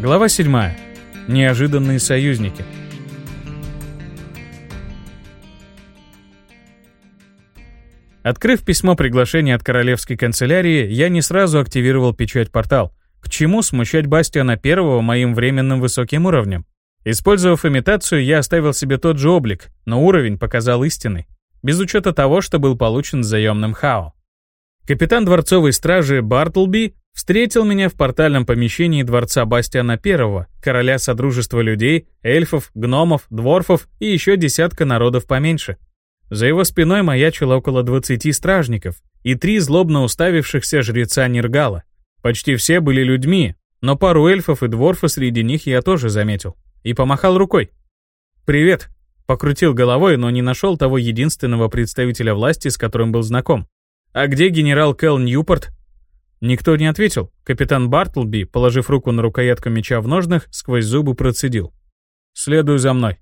Глава 7. Неожиданные союзники. Открыв письмо приглашения от королевской канцелярии, я не сразу активировал печать-портал. К чему смущать Бастиана Первого моим временным высоким уровнем? Использовав имитацию, я оставил себе тот же облик, но уровень показал истинный, без учета того, что был получен заемным Хао. Капитан дворцовой стражи Бартлби встретил меня в портальном помещении дворца Бастиана I, короля Содружества людей, эльфов, гномов, дворфов и еще десятка народов поменьше. За его спиной маячило около 20 стражников и три злобно уставившихся жреца Нергала. Почти все были людьми, но пару эльфов и дворфа среди них я тоже заметил. И помахал рукой. «Привет!» Покрутил головой, но не нашел того единственного представителя власти, с которым был знаком. «А где генерал Кэл Ньюпорт?» Никто не ответил. Капитан Бартлби, положив руку на рукоятку меча в ножнах, сквозь зубы процедил. «Следуй за мной».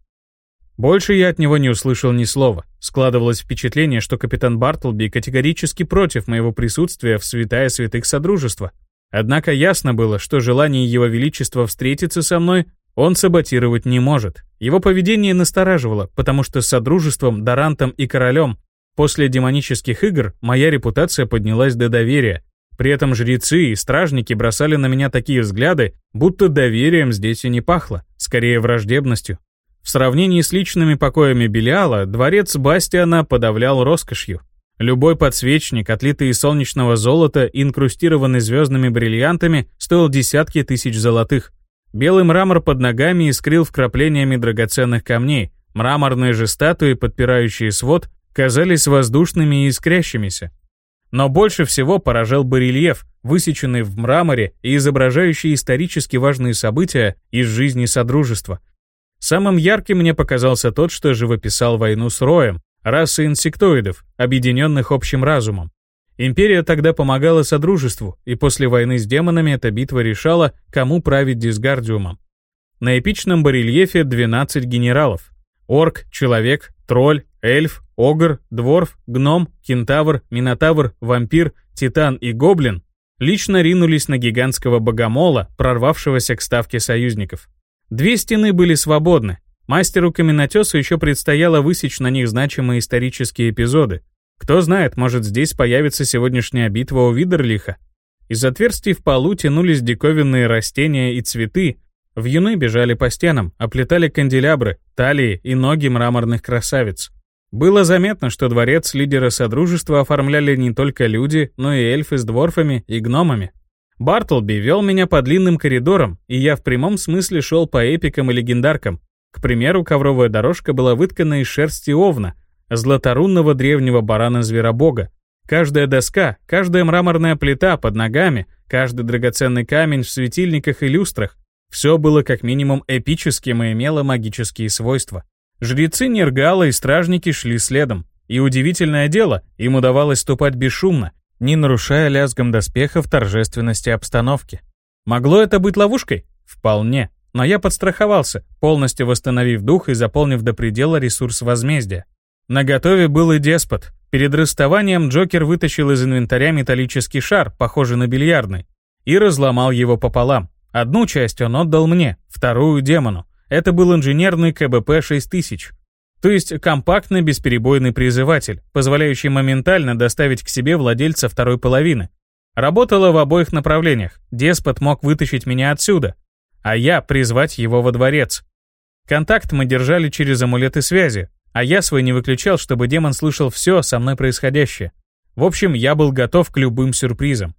Больше я от него не услышал ни слова. Складывалось впечатление, что капитан Бартлби категорически против моего присутствия в святая святых Содружества. Однако ясно было, что желание его величества встретиться со мной он саботировать не может. Его поведение настораживало, потому что с Содружеством, Дарантом и Королем после демонических игр моя репутация поднялась до доверия. При этом жрецы и стражники бросали на меня такие взгляды, будто доверием здесь и не пахло, скорее враждебностью. В сравнении с личными покоями Белиала, дворец Бастиана подавлял роскошью. Любой подсвечник, отлитый из солнечного золота и инкрустированный звездными бриллиантами, стоил десятки тысяч золотых. Белый мрамор под ногами искрил вкраплениями драгоценных камней, мраморные же статуи, подпирающие свод, казались воздушными и искрящимися. Но больше всего поражал барельеф, высеченный в мраморе и изображающий исторически важные события из жизни Содружества. Самым ярким мне показался тот, что живописал войну с Роем, расы инсектоидов, объединенных общим разумом. Империя тогда помогала Содружеству, и после войны с демонами эта битва решала, кому править Дисгардиумом. На эпичном барельефе 12 генералов. Орк, человек, тролль, эльф, огр, дворф, гном, кентавр, минотавр, вампир, титан и гоблин лично ринулись на гигантского богомола, прорвавшегося к ставке союзников. Две стены были свободны. Мастеру-каменотесу еще предстояло высечь на них значимые исторические эпизоды, кто знает, может здесь появится сегодняшняя битва у Видерлиха. Из отверстий в полу тянулись диковинные растения и цветы, в юны бежали по стенам, оплетали канделябры, талии и ноги мраморных красавиц. Было заметно, что дворец лидера Содружества оформляли не только люди, но и эльфы с дворфами и гномами. Бартлби вел меня по длинным коридорам, и я в прямом смысле шел по эпикам и легендаркам. К примеру, ковровая дорожка была выткана из шерсти овна, златорунного древнего барана-зверобога. Каждая доска, каждая мраморная плита под ногами, каждый драгоценный камень в светильниках и люстрах — все было как минимум эпическим и имело магические свойства. Жрецы Нергала и стражники шли следом. И удивительное дело, им удавалось ступать бесшумно, не нарушая лязгом доспехов торжественности обстановки. Могло это быть ловушкой? Вполне. Но я подстраховался, полностью восстановив дух и заполнив до предела ресурс возмездия. На готове был и деспот. Перед расставанием Джокер вытащил из инвентаря металлический шар, похожий на бильярдный, и разломал его пополам. Одну часть он отдал мне, вторую — демону. Это был инженерный КБП-6000. То есть компактный бесперебойный призыватель, позволяющий моментально доставить к себе владельца второй половины. Работала в обоих направлениях. Деспот мог вытащить меня отсюда, а я призвать его во дворец. Контакт мы держали через амулеты связи, а я свой не выключал, чтобы демон слышал все со мной происходящее. В общем, я был готов к любым сюрпризам.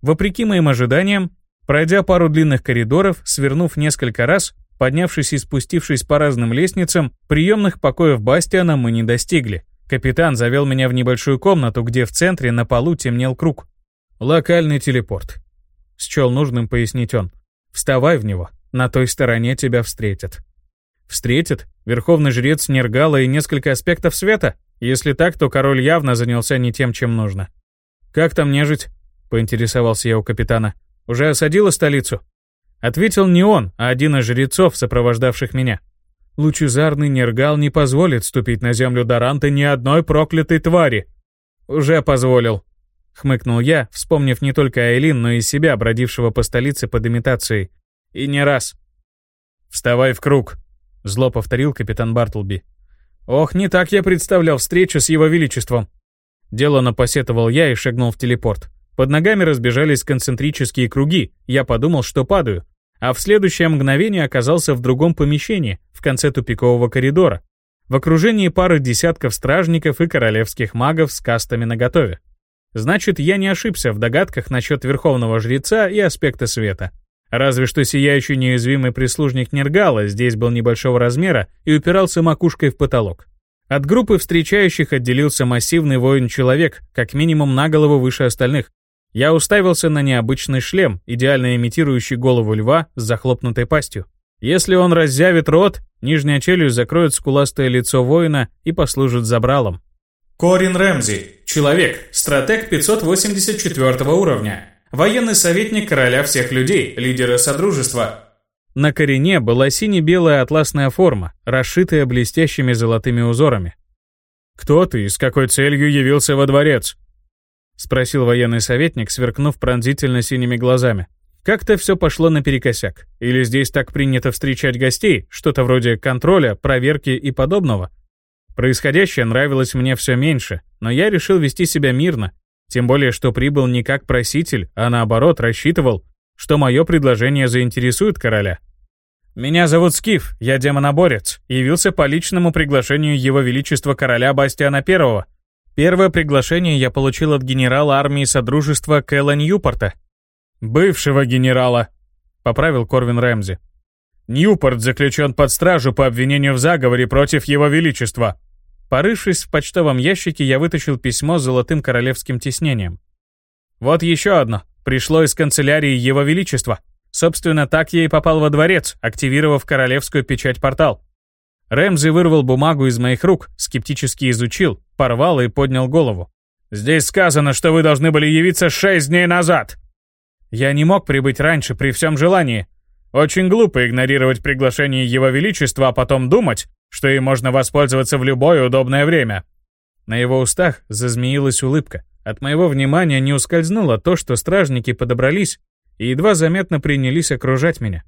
Вопреки моим ожиданиям, пройдя пару длинных коридоров, свернув несколько раз, поднявшись и спустившись по разным лестницам, приемных покоев Бастиана мы не достигли. Капитан завел меня в небольшую комнату, где в центре на полу темнел круг. «Локальный телепорт», — счел нужным пояснить он. «Вставай в него, на той стороне тебя встретят». Встретит? Верховный жрец Нергала и несколько аспектов света? Если так, то король явно занялся не тем, чем нужно. «Как там нежить?» — поинтересовался я у капитана. «Уже осадила столицу?» Ответил не он, а один из жрецов, сопровождавших меня. «Лучезарный Нергал не позволит ступить на землю Даранта ни одной проклятой твари!» «Уже позволил», — хмыкнул я, вспомнив не только Айлин, но и себя, бродившего по столице под имитацией. И не раз. «Вставай в круг», — зло повторил капитан Бартлби. «Ох, не так я представлял встречу с его величеством». Делано посетовал я и шагнул в телепорт. Под ногами разбежались концентрические круги, я подумал, что падаю, а в следующее мгновение оказался в другом помещении, в конце тупикового коридора, в окружении пары десятков стражников и королевских магов с кастами наготове. Значит, я не ошибся в догадках насчет верховного жреца и аспекта света. Разве что сияющий неуязвимый прислужник Нергала здесь был небольшого размера и упирался макушкой в потолок. От группы встречающих отделился массивный воин-человек, как минимум на голову выше остальных. Я уставился на необычный шлем, идеально имитирующий голову льва с захлопнутой пастью. Если он разъявит рот, нижняя челюсть закроет скуластое лицо воина и послужит забралом. Корин Рэмзи. Человек. Стратег 584 уровня. Военный советник короля всех людей, лидера Содружества. На корене была сине-белая атласная форма, расшитая блестящими золотыми узорами. «Кто ты и с какой целью явился во дворец?» — спросил военный советник, сверкнув пронзительно синими глазами. Как-то все пошло наперекосяк. Или здесь так принято встречать гостей, что-то вроде контроля, проверки и подобного. Происходящее нравилось мне все меньше, но я решил вести себя мирно, тем более, что прибыл не как проситель, а наоборот рассчитывал, что мое предложение заинтересует короля. «Меня зовут Скиф, я демоноборец, явился по личному приглашению Его Величества Короля Бастиана I. Первое приглашение я получил от генерала армии Содружества Кэлла Ньюпорта». «Бывшего генерала», — поправил Корвин Рэмзи. «Ньюпорт заключен под стражу по обвинению в заговоре против Его Величества». Порывшись в почтовом ящике, я вытащил письмо с золотым королевским тиснением. «Вот еще одно. Пришло из канцелярии Его Величества. Собственно, так я и попал во дворец, активировав королевскую печать-портал. Рэмзи вырвал бумагу из моих рук, скептически изучил, порвал и поднял голову. «Здесь сказано, что вы должны были явиться шесть дней назад!» Я не мог прибыть раньше при всем желании. Очень глупо игнорировать приглашение Его Величества, а потом думать, что им можно воспользоваться в любое удобное время. На его устах зазмеилась улыбка. От моего внимания не ускользнуло то, что стражники подобрались и едва заметно принялись окружать меня.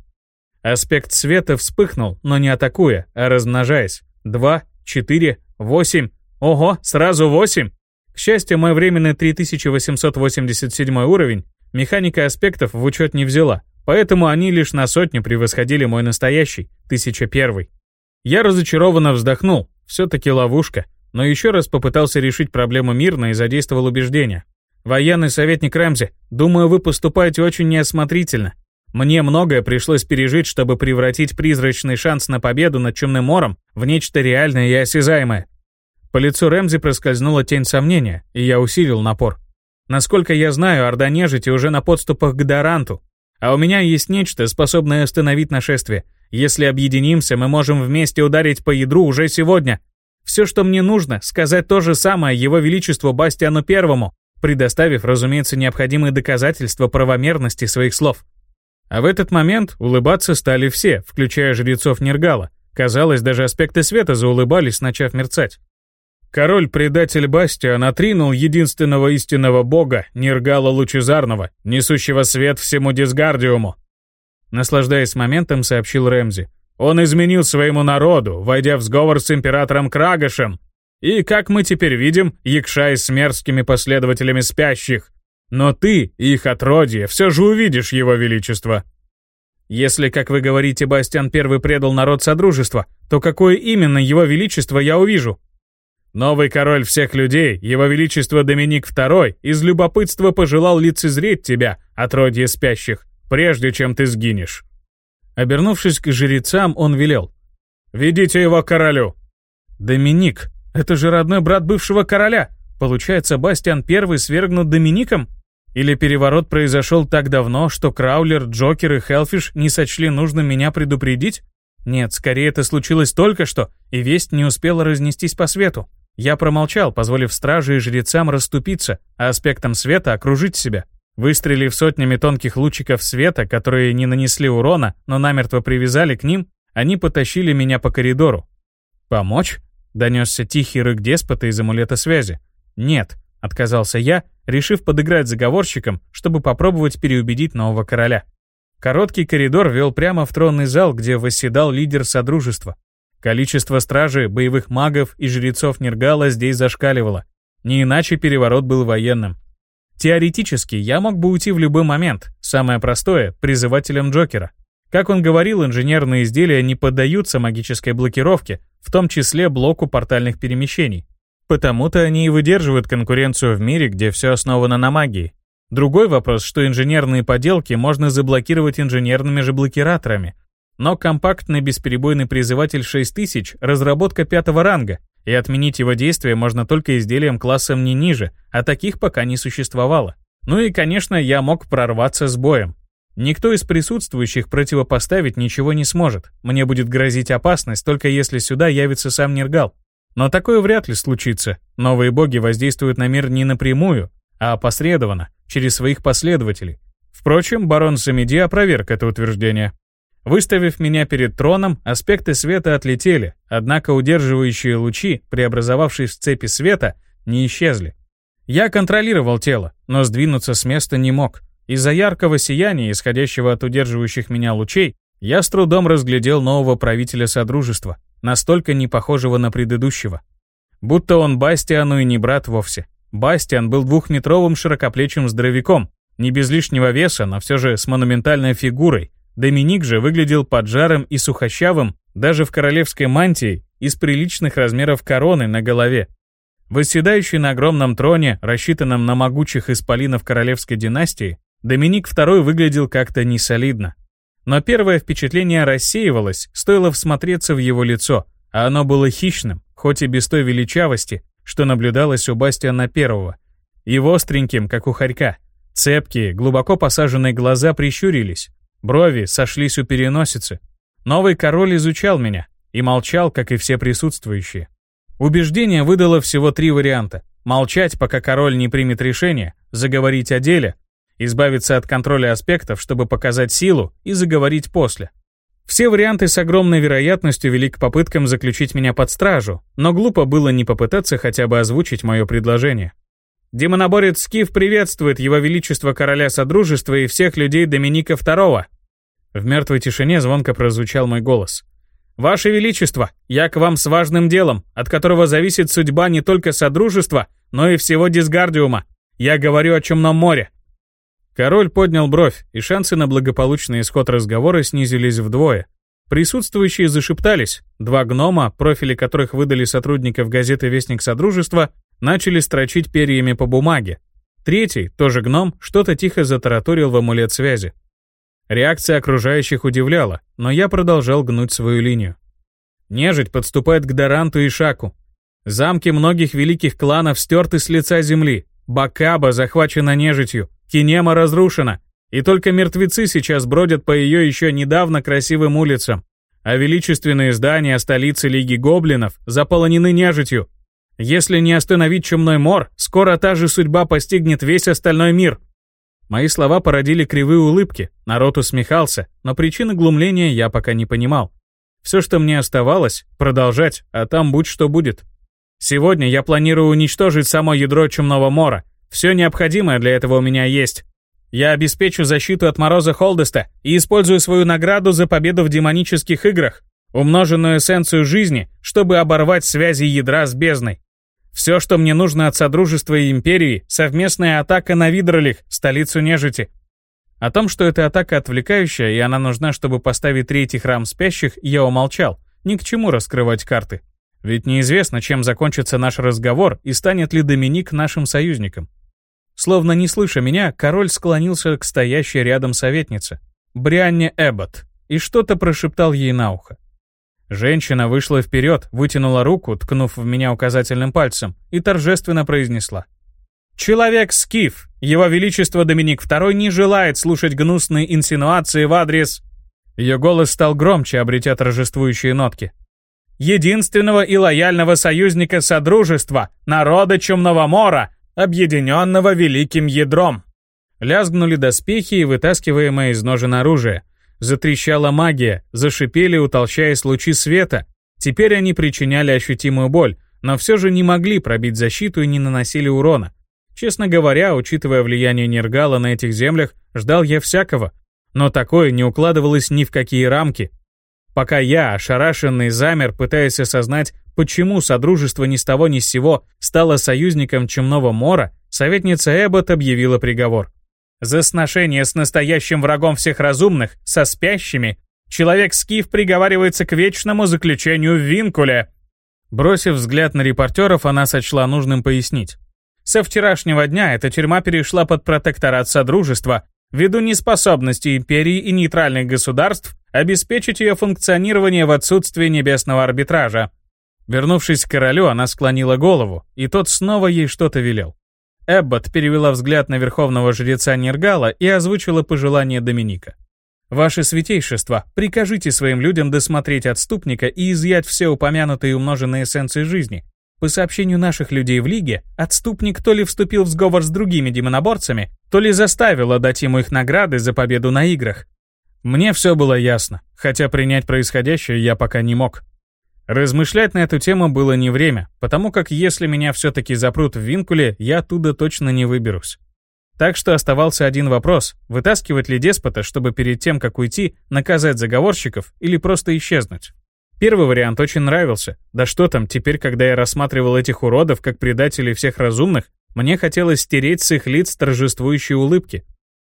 Аспект света вспыхнул, но не атакуя, а размножаясь. Два, четыре, восемь. Ого, сразу восемь! К счастью, мой временный 3887 уровень механика аспектов в учет не взяла, поэтому они лишь на сотню превосходили мой настоящий, 1001. Я разочарованно вздохнул, все-таки ловушка, но еще раз попытался решить проблему мирно и задействовал убеждения. «Военный советник Рэмзи, думаю, вы поступаете очень неосмотрительно. Мне многое пришлось пережить, чтобы превратить призрачный шанс на победу над Чумным Мором в нечто реальное и осязаемое». По лицу Рэмзи проскользнула тень сомнения, и я усилил напор. Насколько я знаю, Орда Нежити уже на подступах к Даранту, а у меня есть нечто, способное остановить нашествие. Если объединимся, мы можем вместе ударить по ядру уже сегодня. Все, что мне нужно, сказать то же самое Его Величеству Бастиану Первому, предоставив, разумеется, необходимые доказательства правомерности своих слов. А в этот момент улыбаться стали все, включая жрецов Нергала. Казалось, даже аспекты света заулыбались, начав мерцать. Король-предатель Бастиан отринул единственного истинного бога, Нергала Лучезарного, несущего свет всему Дисгардиуму. Наслаждаясь моментом, сообщил Рэмзи. Он изменил своему народу, войдя в сговор с императором Крагашем, и, как мы теперь видим, якшай с мерзкими последователями спящих. Но ты, их отродье, все же увидишь его величество. Если, как вы говорите, Бастиан Первый предал народ Содружества, то какое именно его величество я увижу? Новый король всех людей, его величество Доминик II, из любопытства пожелал лицезреть тебя, отродье спящих, прежде чем ты сгинешь. Обернувшись к жрецам, он велел. «Ведите его к королю!» «Доминик, это же родной брат бывшего короля. Получается, Бастиан Первый свергнут Домиником? Или переворот произошел так давно, что Краулер, Джокер и Хелфиш не сочли нужно меня предупредить? Нет, скорее это случилось только что, и весть не успела разнестись по свету. Я промолчал, позволив страже и жрецам расступиться, а аспектом света окружить себя. Выстрелив сотнями тонких лучиков света, которые не нанесли урона, но намертво привязали к ним, они потащили меня по коридору. Помочь? Донесся тихий рык деспота из амулета связи. «Нет», — отказался я, решив подыграть заговорщикам, чтобы попробовать переубедить нового короля. Короткий коридор вел прямо в тронный зал, где восседал лидер Содружества. Количество стражей, боевых магов и жрецов Нергала здесь зашкаливало. Не иначе переворот был военным. Теоретически, я мог бы уйти в любой момент, самое простое, призывателем Джокера. Как он говорил, инженерные изделия не поддаются магической блокировке, в том числе блоку портальных перемещений. Потому-то они и выдерживают конкуренцию в мире, где все основано на магии. Другой вопрос, что инженерные поделки можно заблокировать инженерными же блокираторами. Но компактный бесперебойный призыватель 6000 — разработка пятого ранга, и отменить его действие можно только изделием классом не ниже, а таких пока не существовало. Ну и, конечно, я мог прорваться с боем. Никто из присутствующих противопоставить ничего не сможет. Мне будет грозить опасность, только если сюда явится сам Нергал. Но такое вряд ли случится. Новые боги воздействуют на мир не напрямую, а опосредованно, через своих последователей. Впрочем, барон Самиди опроверг это утверждение. Выставив меня перед троном, аспекты света отлетели, однако удерживающие лучи, преобразовавшись в цепи света, не исчезли. Я контролировал тело, но сдвинуться с места не мог. Из-за яркого сияния, исходящего от удерживающих меня лучей, я с трудом разглядел нового правителя Содружества настолько не похожего на предыдущего. Будто он Бастиану и не брат вовсе. Бастиан был двухметровым широкоплечим здоровяком, не без лишнего веса, но все же с монументальной фигурой. Доминик же выглядел поджарым и сухощавым, даже в королевской мантии и с приличных размеров короны на голове. Восседающий на огромном троне, рассчитанном на могучих исполинов королевской династии, Доминик II выглядел как-то несолидно. Но первое впечатление рассеивалось, стоило всмотреться в его лицо, а оно было хищным, хоть и без той величавости, что наблюдалось у Бастиана Первого. И остреньким, как у хорька. Цепкие, глубоко посаженные глаза прищурились, брови сошлись у переносицы. Новый король изучал меня и молчал, как и все присутствующие. Убеждение выдало всего три варианта. Молчать, пока король не примет решение, заговорить о деле, избавиться от контроля аспектов, чтобы показать силу, и заговорить после. Все варианты с огромной вероятностью вели к попыткам заключить меня под стражу, но глупо было не попытаться хотя бы озвучить мое предложение. Демоноборец Скиф приветствует Его Величество Короля Содружества и всех людей Доминика II. В мертвой тишине звонко прозвучал мой голос. «Ваше Величество, я к вам с важным делом, от которого зависит судьба не только Содружества, но и всего Дисгардиума. Я говорю о Чумном море. Король поднял бровь, и шансы на благополучный исход разговора снизились вдвое. Присутствующие зашептались. Два гнома, профили которых выдали сотрудников газеты «Вестник Содружества», начали строчить перьями по бумаге. Третий, тоже гном, что-то тихо затараторил в амулет связи. Реакция окружающих удивляла, но я продолжал гнуть свою линию. Нежить подступает к Даранту и Шаку. Замки многих великих кланов стерты с лица земли. Бакаба захвачена нежитью. Кинема разрушена, и только мертвецы сейчас бродят по ее еще недавно красивым улицам, а величественные здания столицы Лиги Гоблинов заполонены нежитью. Если не остановить чумной мор, скоро та же судьба постигнет весь остальной мир. Мои слова породили кривые улыбки, народ усмехался, но причины глумления я пока не понимал. Все, что мне оставалось, продолжать, а там будь что будет. Сегодня я планирую уничтожить само ядро Чумного Мора, все необходимое для этого у меня есть. Я обеспечу защиту от Мороза Холдеста и использую свою награду за победу в демонических играх, умноженную эссенцию жизни, чтобы оборвать связи ядра с бездной. Все, что мне нужно от Содружества и Империи, совместная атака на Видролих, столицу нежити. О том, что эта атака отвлекающая, и она нужна, чтобы поставить третий храм спящих, я умолчал. Ни к чему раскрывать карты. Ведь неизвестно, чем закончится наш разговор и станет ли Доминик нашим союзником. Словно не слыша меня, король склонился к стоящей рядом советнице, Брианне Эббот, и что-то прошептал ей на ухо. Женщина вышла вперед, вытянула руку, ткнув в меня указательным пальцем, и торжественно произнесла. «Человек Скиф, его величество Доминик II не желает слушать гнусные инсинуации в адрес...» Ее голос стал громче, обретя торжествующие нотки. «Единственного и лояльного союзника Содружества, народа Чумного Мора, объединенного великим ядром. Лязгнули доспехи и вытаскиваемое из ножен оружие. Затрещала магия, зашипели, утолщаясь лучи света. Теперь они причиняли ощутимую боль, но все же не могли пробить защиту и не наносили урона. Честно говоря, учитывая влияние Нергала на этих землях, ждал я всякого. но такое не укладывалось ни в какие рамки. Пока я, ошарашенный, замер, пытаясь осознать, почему Содружество ни с того ни с сего стало союзником Чумного Мора, советница Эббот объявила приговор. За сношение с настоящим врагом всех разумных, со спящими, человек-скиф приговаривается к вечному заключению в Винкуле. Бросив взгляд на репортеров, она сочла нужным пояснить. Со вчерашнего дня эта тюрьма перешла под протекторат Содружества, ввиду неспособности империи и нейтральных государств обеспечить ее функционирование в отсутствие небесного арбитража. Вернувшись к королю, она склонила голову, и тот снова ей что-то велел. Эббот перевела взгляд на верховного жреца Нергала и озвучила пожелание Доминика. «Ваше святейшество, прикажите своим людям досмотреть отступника и изъять все упомянутые умноженные эссенции жизни. По сообщению наших людей в Лиге, отступник то ли вступил в сговор с другими демоноборцами, то ли заставил отдать ему их награды за победу на играх. Мне все было ясно, хотя принять происходящее я пока не мог. Размышлять на эту тему было не время, потому как если меня все-таки запрут в Винкуле, я оттуда точно не выберусь. Так что оставался один вопрос, вытаскивать ли деспота, чтобы перед тем, как уйти, наказать заговорщиков или просто исчезнуть. Первый вариант очень нравился. Да что там, теперь, когда я рассматривал этих уродов как предателей всех разумных, мне хотелось стереть с их лиц торжествующие улыбки.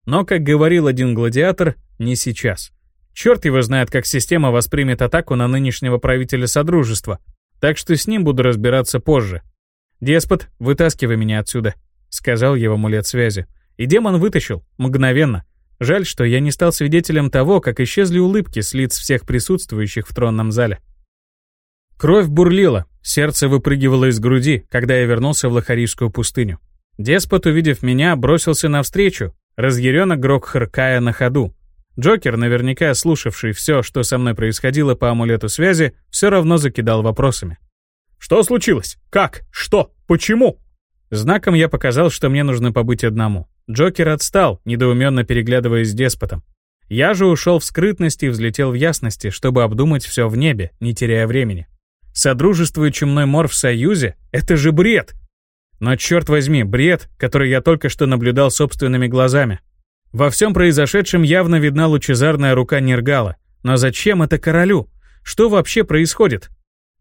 Но, как говорил один гладиатор, не сейчас. Черт его знает, как система воспримет атаку на нынешнего правителя Содружества. Так что с ним буду разбираться позже. «Деспот, вытаскивай меня отсюда», — сказал его амулет связи. И демон вытащил, мгновенно. Жаль, что я не стал свидетелем того, как исчезли улыбки с лиц всех присутствующих в тронном зале. Кровь бурлила, сердце выпрыгивало из груди, когда я вернулся в Лохарийскую пустыню. Деспот, увидев меня, бросился навстречу, разъяренно грок хркая на ходу, Джокер, наверняка слушавший все, что со мной происходило по амулету связи, все равно закидал вопросами. «Что случилось? Как? Что? Почему?» Знаком я показал, что мне нужно побыть одному. Джокер отстал, недоуменно переглядываясь с деспотом. Я же ушел в скрытность и взлетел в ясности, чтобы обдумать все в небе, не теряя времени. Содружество и чумной мор в союзе — это же бред! Но черт возьми, бред, который я только что наблюдал собственными глазами. Во всем произошедшем явно видна лучезарная рука Нергала. Но зачем это королю? Что вообще происходит?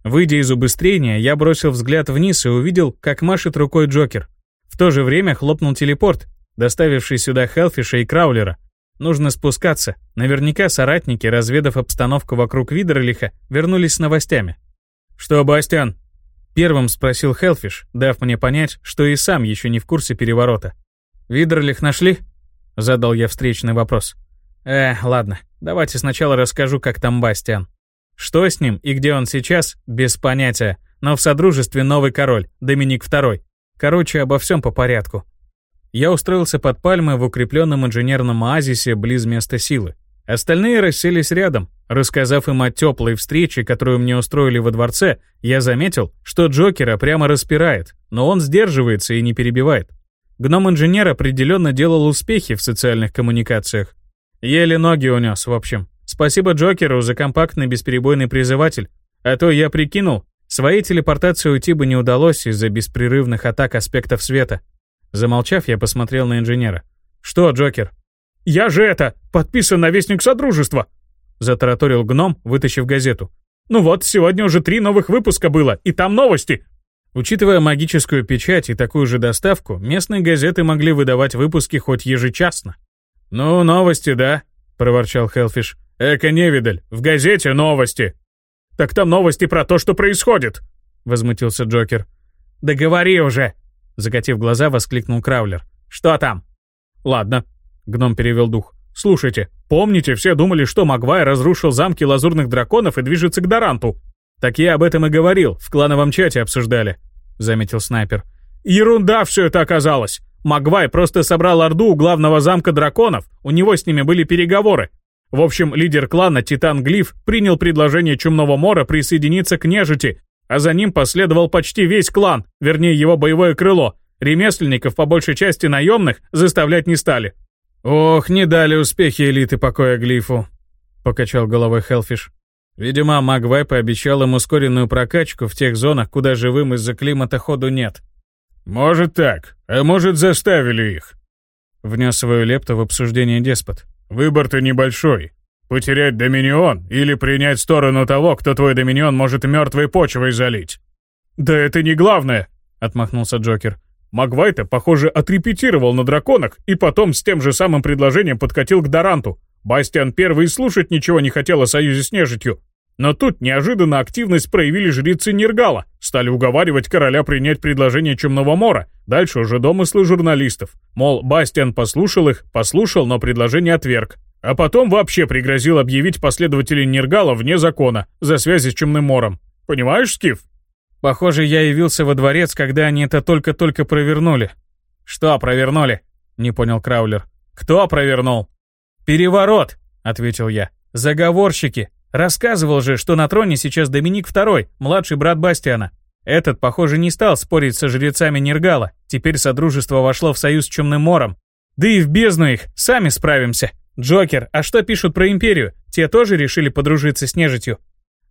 Выйдя из убыстрения, я бросил взгляд вниз и увидел, как машет рукой Джокер. В то же время хлопнул телепорт, доставивший сюда Хелфиша и Краулера. Нужно спускаться. Наверняка соратники, разведав обстановку вокруг Видерлиха, вернулись с новостями. «Что, Бастиан?» Первым спросил Хелфиш, дав мне понять, что и сам еще не в курсе переворота. «Видерлих нашли?» Задал я встречный вопрос. Э, ладно, давайте сначала расскажу, как там Бастиан. Что с ним и где он сейчас, без понятия, но в Содружестве новый король, Доминик II. Короче, обо всем по порядку. Я устроился под пальмой в укрепленном инженерном оазисе близ места силы. Остальные расселись рядом. Рассказав им о теплой встрече, которую мне устроили во дворце, я заметил, что Джокера прямо распирает, но он сдерживается и не перебивает. Гном-инженер определенно делал успехи в социальных коммуникациях. Еле ноги унес, в общем. Спасибо Джокеру за компактный бесперебойный призыватель. А то я прикинул, своей телепортации уйти бы не удалось из-за беспрерывных атак аспектов света. Замолчав, я посмотрел на инженера. «Что, Джокер?» «Я же это, подписан на Вестник Содружества!» Затараторил гном, вытащив газету. «Ну вот, сегодня уже три новых выпуска было, и там новости!» Учитывая магическую печать и такую же доставку, местные газеты могли выдавать выпуски хоть ежечасно. «Ну, новости, да?» — проворчал Хелфиш. «Эко невидаль, в газете новости!» «Так там новости про то, что происходит!» — возмутился Джокер. «Да говори уже!» — закатив глаза, воскликнул Краулер. «Что там?» «Ладно», — гном перевел дух. «Слушайте, помните, все думали, что Магвай разрушил замки лазурных драконов и движется к Даранту?» «Так я об этом и говорил, в клановом чате обсуждали», — заметил снайпер. «Ерунда все это оказалось! Магвай просто собрал орду у главного замка драконов, у него с ними были переговоры. В общем, лидер клана Титан Глиф принял предложение Чумного Мора присоединиться к нежити, а за ним последовал почти весь клан, вернее его боевое крыло. Ремесленников, по большей части наемных, заставлять не стали». «Ох, не дали успехи элиты покоя Глифу», — покачал головой Хелфиш. Видимо, Магвай пообещал им ускоренную прокачку в тех зонах, куда живым из-за климата ходу нет. «Может так, а может заставили их», — внес свою лепту в обсуждение деспот. Выбор-то небольшой. Потерять доминион или принять сторону того, кто твой доминион может мертвой почвой залить. «Да это не главное», — отмахнулся Джокер. Магвайта, похоже, отрепетировал на драконах и потом с тем же самым предложением подкатил к Даранту. Бастиан первый слушать ничего не хотел о союзе с нежитью. Но тут неожиданно активность проявили жрицы Нергала, стали уговаривать короля принять предложение Чумного Мора. Дальше уже домыслы журналистов. Мол, Бастиан послушал их, послушал, но предложение отверг. А потом вообще пригрозил объявить последователей Нергала вне закона за связи с Чумным Мором. Понимаешь, Скиф? Похоже, я явился во дворец, когда они это только-только провернули. Что провернули? Не понял Краулер. Кто провернул? Переворот, ответил я. Заговорщики. Рассказывал же, что на троне сейчас Доминик II, младший брат Бастиана. Этот, похоже, не стал спорить со жрецами Нергала. Теперь Содружество вошло в союз с Чумным Мором. Да и в бездну их, сами справимся. Джокер, а что пишут про Империю? Те тоже решили подружиться с нежитью?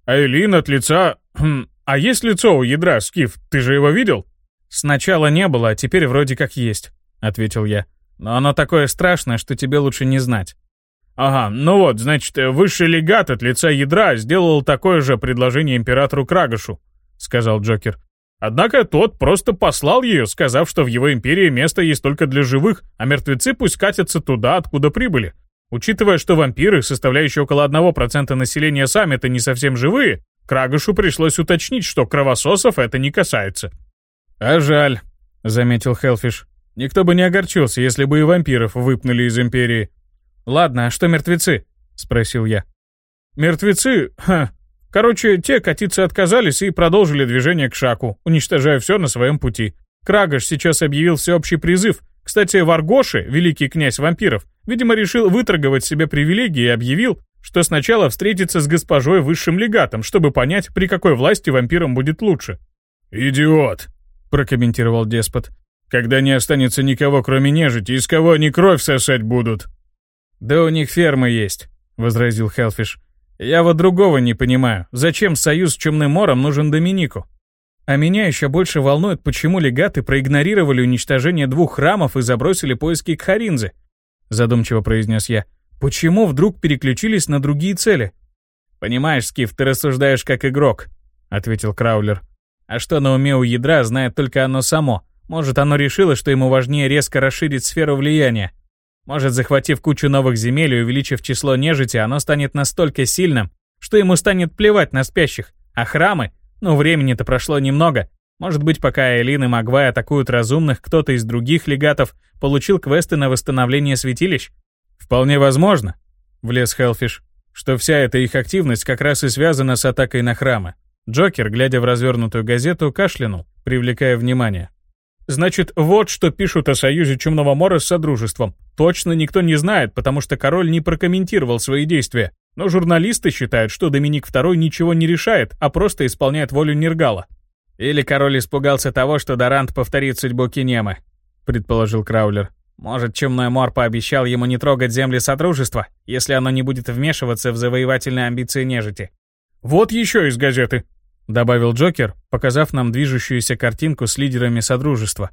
Айлин от лица... Хм, «А есть лицо у ядра, Скиф? Ты же его видел?» «Сначала не было, а теперь вроде как есть», — ответил я. «Но оно такое страшное, что тебе лучше не знать». «Ага, ну вот, значит, высший легат от лица ядра сделал такое же предложение императору Крагашу», — сказал Джокер. Однако тот просто послал ее, сказав, что в его империи место есть только для живых, а мертвецы пусть катятся туда, откуда прибыли. Учитывая, что вампиры, составляющие около 1% населения саммита, не совсем живые, Крагушу пришлось уточнить, что кровососов это не касается. «А жаль», — заметил Хелфиш. «Никто бы не огорчился, если бы и вампиров выпнули из Империи». «Ладно, а что мертвецы?» — спросил я. «Мертвецы? Ха. Короче, те катиться отказались и продолжили движение к Шаку, уничтожая все на своем пути. Крагаш сейчас объявил всеобщий призыв. Кстати, Варгоши, великий князь вампиров, видимо, решил выторговать себе привилегии и объявил, что сначала встретиться с госпожой высшим легатом, чтобы понять, при какой власти вампирам будет лучше. «Идиот!» — прокомментировал деспот. «Когда не останется никого, кроме нежити, из кого они кровь сосать будут?» «Да у них фермы есть», — возразил Хелфиш. «Я вот другого не понимаю. Зачем союз с Чумным Мором нужен Доминику? А меня еще больше волнует, почему легаты проигнорировали уничтожение двух храмов и забросили поиски к Харинзе», — задумчиво произнес я. Почему вдруг переключились на другие цели? Понимаешь, Скиф, ты рассуждаешь как игрок, ответил Краулер. А что на уме у ядра, знает только оно само. Может, оно решило, что ему важнее резко расширить сферу влияния. Может, захватив кучу новых земель и увеличив число нежити, оно станет настолько сильным, что ему станет плевать на спящих. А храмы? Ну, времени-то прошло немного. Может быть, пока Элин и Магвай атакуют разумных, кто-то из других легатов получил квесты на восстановление святилищ? «Вполне возможно», — влез Хелфиш, «что вся эта их активность как раз и связана с атакой на храмы». Джокер, глядя в развернутую газету, кашлянул, привлекая внимание. «Значит, вот что пишут о союзе Чумного Мора с Содружеством. Точно никто не знает, потому что король не прокомментировал свои действия. Но журналисты считают, что Доминик II ничего не решает, а просто исполняет волю Нергала». «Или король испугался того, что Дорант повторит судьбу Кинемы», — предположил Краулер. Может, Чумной Мор пообещал ему не трогать земли Содружества, если оно не будет вмешиваться в завоевательные амбиции нежити. «Вот еще из газеты», — добавил Джокер, показав нам движущуюся картинку с лидерами Содружества.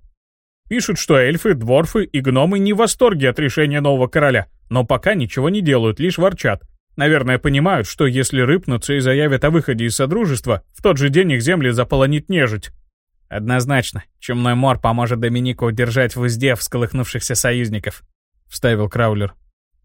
«Пишут, что эльфы, дворфы и гномы не в восторге от решения нового короля, но пока ничего не делают, лишь ворчат. Наверное, понимают, что если рыпнутся и заявят о выходе из Содружества, в тот же день их земли заполонит нежить. «Однозначно, чумной мор поможет Доминику удержать в узде всколыхнувшихся союзников», — вставил Краулер.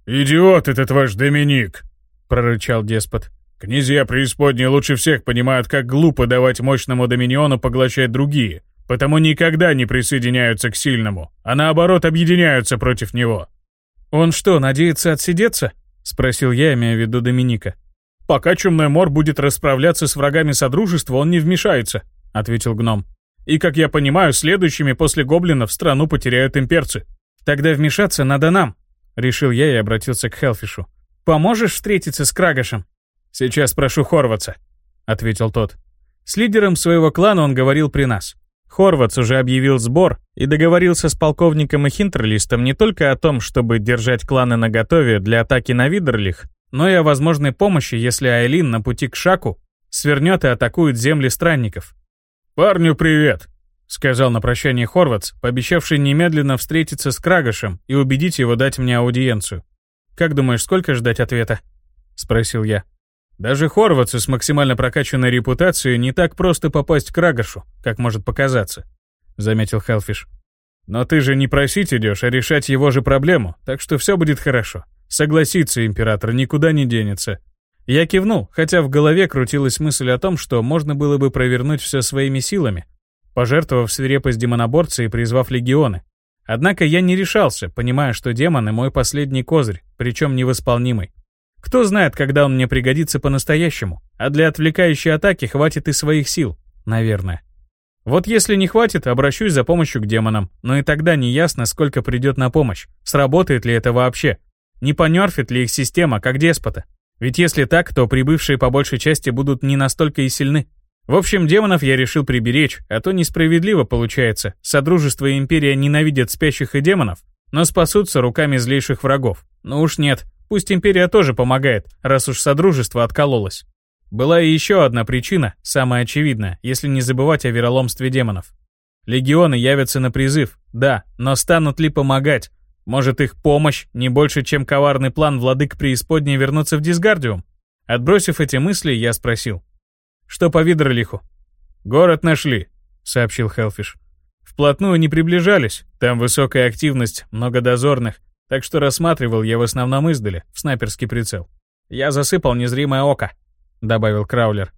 «Идиот этот ваш Доминик!» — прорычал деспот. «Князья преисподней лучше всех понимают, как глупо давать мощному Доминиону поглощать другие, потому никогда не присоединяются к сильному, а наоборот объединяются против него». «Он что, надеется отсидеться?» — спросил я, имея в виду Доминика. «Пока Чумной Мор будет расправляться с врагами Содружества, он не вмешается», — ответил гном. И, как я понимаю, следующими после гоблинов страну потеряют имперцы. Тогда вмешаться надо нам, решил я и обратился к Хелфишу. Поможешь встретиться с Крагашем? Сейчас прошу Хорватса, ответил тот. С лидером своего клана он говорил при нас. Хорватс уже объявил сбор и договорился с полковником и хинтерлистом не только о том, чтобы держать кланы наготове для атаки на Видерлих, но и о возможной помощи, если Айлин на пути к Шаку свернет и атакует земли странников. «Парню привет», — сказал на прощание Хорватс, пообещавший немедленно встретиться с Крагашем и убедить его дать мне аудиенцию. Как думаешь, сколько ждать ответа?» — спросил я. «Даже Хорватсу с максимально прокачанной репутацией не так просто попасть к Рагашу, как может показаться», — заметил Хелфиш. «Но ты же не просить идешь, а решать его же проблему, так что все будет хорошо. Согласится император, никуда не денется». Я кивнул, хотя в голове крутилась мысль о том, что можно было бы провернуть все своими силами, пожертвовав свирепость демоноборца и призвав легионы. Однако я не решался, понимая, что демоны — мой последний козырь, причем невосполнимый. Кто знает, когда он мне пригодится по-настоящему, а для отвлекающей атаки хватит и своих сил, наверное. Вот если не хватит, обращусь за помощью к демонам, но и тогда не ясно, сколько придет на помощь, сработает ли это вообще, не понерфит ли их система, как деспота. Ведь если так, то прибывшие по большей части будут не настолько и сильны. В общем, демонов я решил приберечь, а то несправедливо получается. Содружество и Империя ненавидят спящих и демонов, но спасутся руками злейших врагов. Ну уж нет, пусть Империя тоже помогает, раз уж Содружество откололось. Была и еще одна причина, самая очевидная, если не забывать о вероломстве демонов. Легионы явятся на призыв, да, но станут ли помогать? Может, их помощь не больше, чем коварный план владык преисподней вернуться в Дисгардиум? Отбросив эти мысли, я спросил. Что по Видролиху? Город нашли, сообщил Хелфиш. Вплотную не приближались, там высокая активность, много дозорных, так что рассматривал я в основном издали, в снайперский прицел. Я засыпал незримое око, добавил Краулер.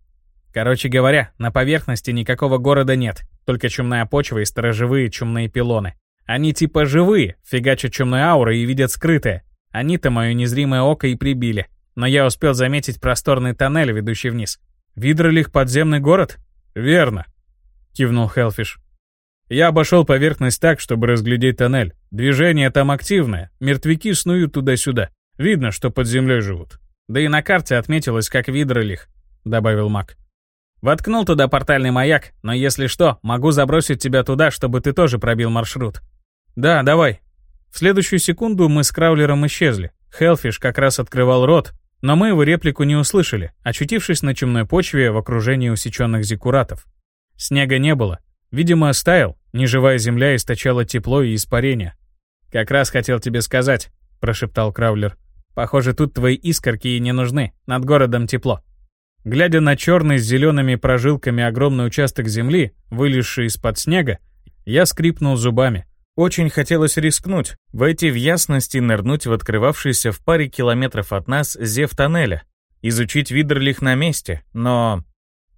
Короче говоря, на поверхности никакого города нет, только чумная почва и сторожевые чумные пилоны. Они типа живые, фигачат чумной аурой и видят скрытое. Они-то мое незримое око и прибили. Но я успел заметить просторный тоннель, ведущий вниз. Видролих подземный город? Верно, кивнул Хелфиш. Я обошел поверхность так, чтобы разглядеть тоннель. Движение там активное, мертвяки снуют туда-сюда. Видно, что под землей живут. Да и на карте отметилось, как Видролих, добавил Мак. Воткнул туда портальный маяк, но если что, могу забросить тебя туда, чтобы ты тоже пробил маршрут. «Да, давай». В следующую секунду мы с Краулером исчезли. Хелфиш как раз открывал рот, но мы его реплику не услышали, очутившись на чумной почве в окружении усеченных зиккуратов. Снега не было. Видимо, стаял, неживая земля источала тепло и испарение. «Как раз хотел тебе сказать», — прошептал Краулер. «Похоже, тут твои искорки и не нужны, над городом тепло». Глядя на черный с зелеными прожилками огромный участок земли, вылезший из-под снега, я скрипнул зубами. Очень хотелось рискнуть, войти в ясность и нырнуть в открывавшийся в паре километров от нас зев тоннеля, изучить Видерлих на месте, но...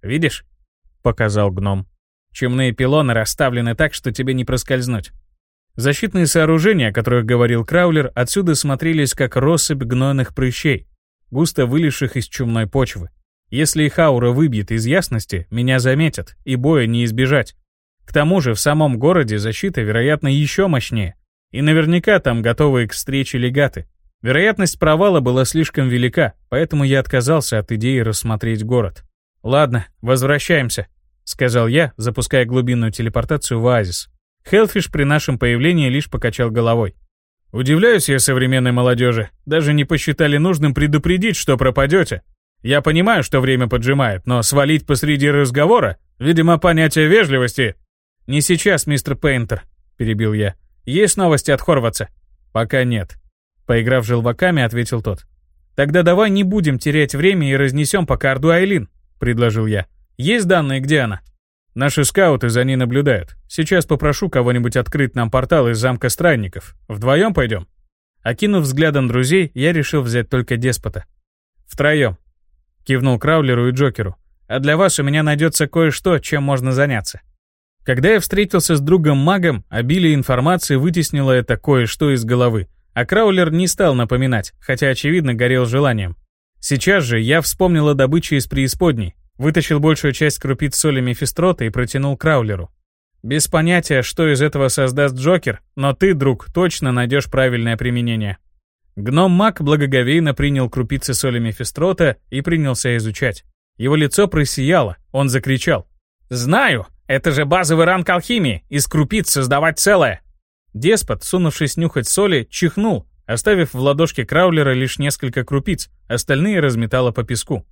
«Видишь?» — показал гном. «Чумные пилоны расставлены так, что тебе не проскользнуть». Защитные сооружения, о которых говорил Краулер, отсюда смотрелись как россыпь гнойных прыщей, густо вылезших из чумной почвы. Если их аура выбьет из ясности, меня заметят, и боя не избежать. К тому же в самом городе защита, вероятно, еще мощнее. И наверняка там готовые к встрече легаты. Вероятность провала была слишком велика, поэтому я отказался от идеи рассмотреть город. «Ладно, возвращаемся», — сказал я, запуская глубинную телепортацию в оазис. Хелфиш при нашем появлении лишь покачал головой. «Удивляюсь я современной молодежи. Даже не посчитали нужным предупредить, что пропадете. Я понимаю, что время поджимает, но свалить посреди разговора, видимо, понятие вежливости «Не сейчас, мистер Пейнтер», — перебил я. «Есть новости от Хорватса?» «Пока нет». Поиграв желваками, ответил тот. «Тогда давай не будем терять время и разнесем по карду Айлин», — предложил я. «Есть данные, где она?» «Наши скауты за ней наблюдают. Сейчас попрошу кого-нибудь открыть нам портал из замка странников. Вдвоем пойдем?» Окинув взглядом друзей, я решил взять только деспота. «Втроем», — кивнул Краулеру и Джокеру. «А для вас у меня найдется кое-что, чем можно заняться». Когда я встретился с другом-магом, обилие информации вытеснило это кое-что из головы, а Краулер не стал напоминать, хотя очевидно горел желанием. Сейчас же я вспомнил о добыче из преисподней, вытащил большую часть крупиц соли Мефистрота и протянул Краулеру. Без понятия, что из этого создаст Джокер, но ты, друг, точно найдешь правильное применение. Гном-маг благоговейно принял крупицы соли Мефистрота и принялся изучать. Его лицо просияло, он закричал. «Знаю! Это же базовый ранг алхимии, из крупиц создавать целое. Деспот, сунувшись нюхать соли, чихнул, оставив в ладошке Краулера лишь несколько крупиц, остальные разметало по песку.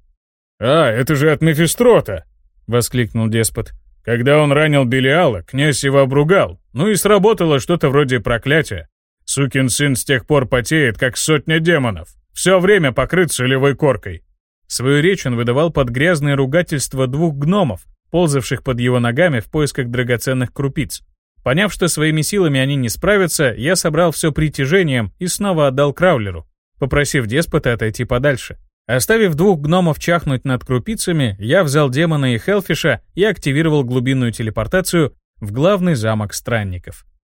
«А, это же от Мефистрота!» — воскликнул деспот. «Когда он ранил Белиала, князь его обругал, ну и сработало что-то вроде проклятия. Сукин сын с тех пор потеет, как сотня демонов. Все время покрыт солевой коркой. Свою речь он выдавал под грязное ругательство двух гномов, ползавших под его ногами в поисках драгоценных крупиц. Поняв, что своими силами они не справятся, я собрал все притяжением и снова отдал Краулеру, попросив деспота отойти подальше. Оставив двух гномов чахнуть над крупицами, я взял демона и Хелфиша и активировал глубинную телепортацию в главный замок странников.